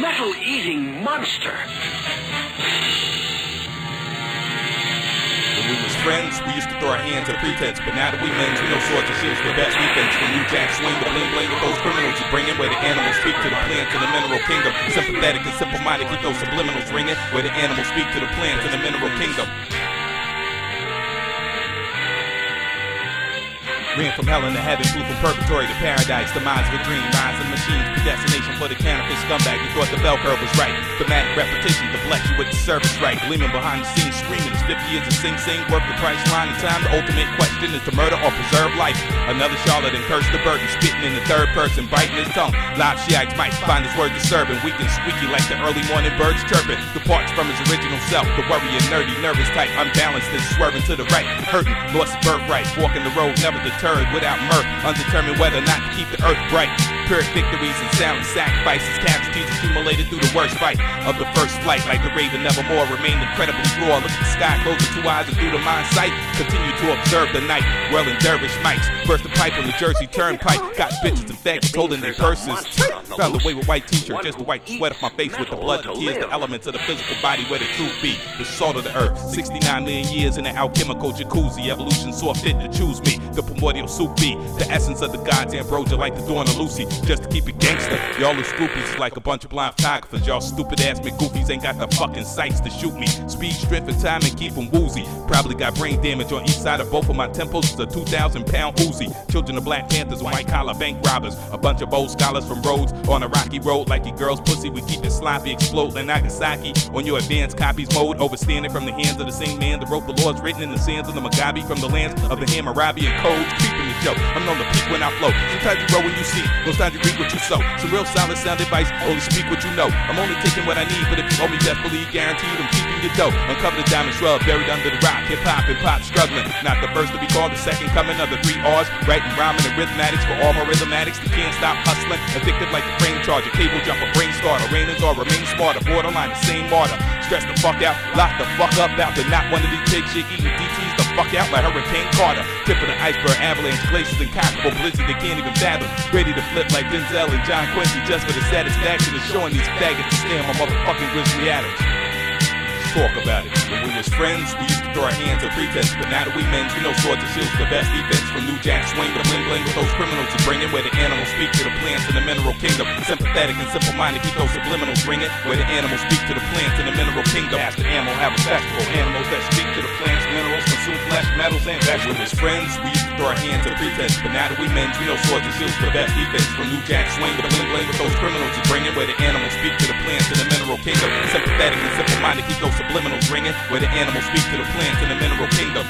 metal-eating monster. When we was friends, we used to throw our hands at pretense, but now that we men's, we know swords and shields the best defense. From New Jack swing the bling bling with those criminals you bring in, where the animals speak to the plants in the mineral kingdom. Sympathetic and simple-minded, keep those subliminals ringing, where the animals speak to the plants in the mineral kingdom. Ran from hell into heaven, flew from purgatory to paradise. The minds of a dream, rising machines, predestination for the counterfeit scumbag who thought the bell curve was right. Thematic repetition bless you with the service right. Gleaming behind the scenes, screaming. It's 50 years of sing sing, worth the price line in time. The ultimate question is to murder or preserve life. Another charlatan curse the burden, spitting in the third person, biting his tongue. Live Shiites might find his words disturbing, weak and squeaky like the early morning birds chirping. Departs from his original self, the worrying, nerdy, nervous type, unbalanced and swerving to the right. Hurting, lost birthright, walking the road, never deterred without mirth, undetermined whether or not to keep the earth bright. Pyrrhic victories and sound sacrifices, casualties accumulated through the worst fight of the first flight. Like the raven, nevermore remained incredibly raw. Look at the sky, close the two eyes and through the mind sight. Continue to observe the night, whirling dervish mics. Burst the pipe on the Jersey Turnpike. Got bitches and faggots holding their purses. Found away with white t-shirt just the sweat off my face with the blood, the tears, the elements of the physical body where the truth be. The salt of the earth. 69 million years in the alchemical jacuzzi. Evolution saw fit to choose me. The primordial soup be the essence of the gods ambrosia like the dawn of Lucy. Just to keep it gangster. Y'all are scoopies like a bunch of blind photographers. Y'all stupid ass McGoofies ain't got the fucking sights to shoot me. Speed, strength, and time and keep 'em woozy. Probably got brain damage on each side of both of my temples. It's a 2,000 pound Uzi. Children of Black Panthers, white collar bank robbers. A bunch of old scholars from Rhodes on a rocky road like your girl's pussy. We keep it sloppy, explode like Nagasaki on your advanced copies mode. Overstanding from the hands of the same man that wrote the laws written in the sands of the Mugabe from the lands of the Hammurabi and codes. Creeping the show. I'm known to peak when I flow. Sometimes you roll when you see, most you reap what you sow. Some real solid sound advice, only speak what you know. I'm only taking what I need, but if you owe me believe guaranteed I'm keeping your dough. Uncover the diamond shrub buried under the rock. Hip hop and pop struggling. Not the first to be called, the second coming of the three R's. Writing, rhyming, and rhythmatics for all my rhythmatics. They can't stop hustling. Addictive like the frame charger. Cable jumper, brain starter. Rainers or remain smarter. Borderline, the same martyr. Stress the fuck out, lock the fuck up the not one of these pig shit eating DTs the fuck out like Hurricane Carter. Tip of the iceberg, avalanche, glaciers, and cockable blizzard they can't even fathom. Ready to flip like Denzel and John Quincy just for the satisfaction of showing these faggots to stand my motherfucking Grizzly Adams. Talk about it. When we was friends, we used to throw our hands at pretense, but now that we men's, we know swords and shields the best defense. From New Jack swing to bling bling with those criminals to bring in where the animals speak to the plants in the mineral kingdom. Sympathetic and simple minded, keep those subliminals ringing where the animals speak to the plants in the mineral kingdom. Ask the animal, have a festival. Animals that speak to the plants, flesh, metals, and. When we was friends, we used to throw our hands at pretense, but now that we men's, we know swords and shields the best defense. From New Jack swing to bling bling with those criminals to bring in where the animals speak to the plants in the mineral kingdom. Sympathetic and simple minded, keep those subliminals ringing where the animals speak to the plants in the mineral kingdom.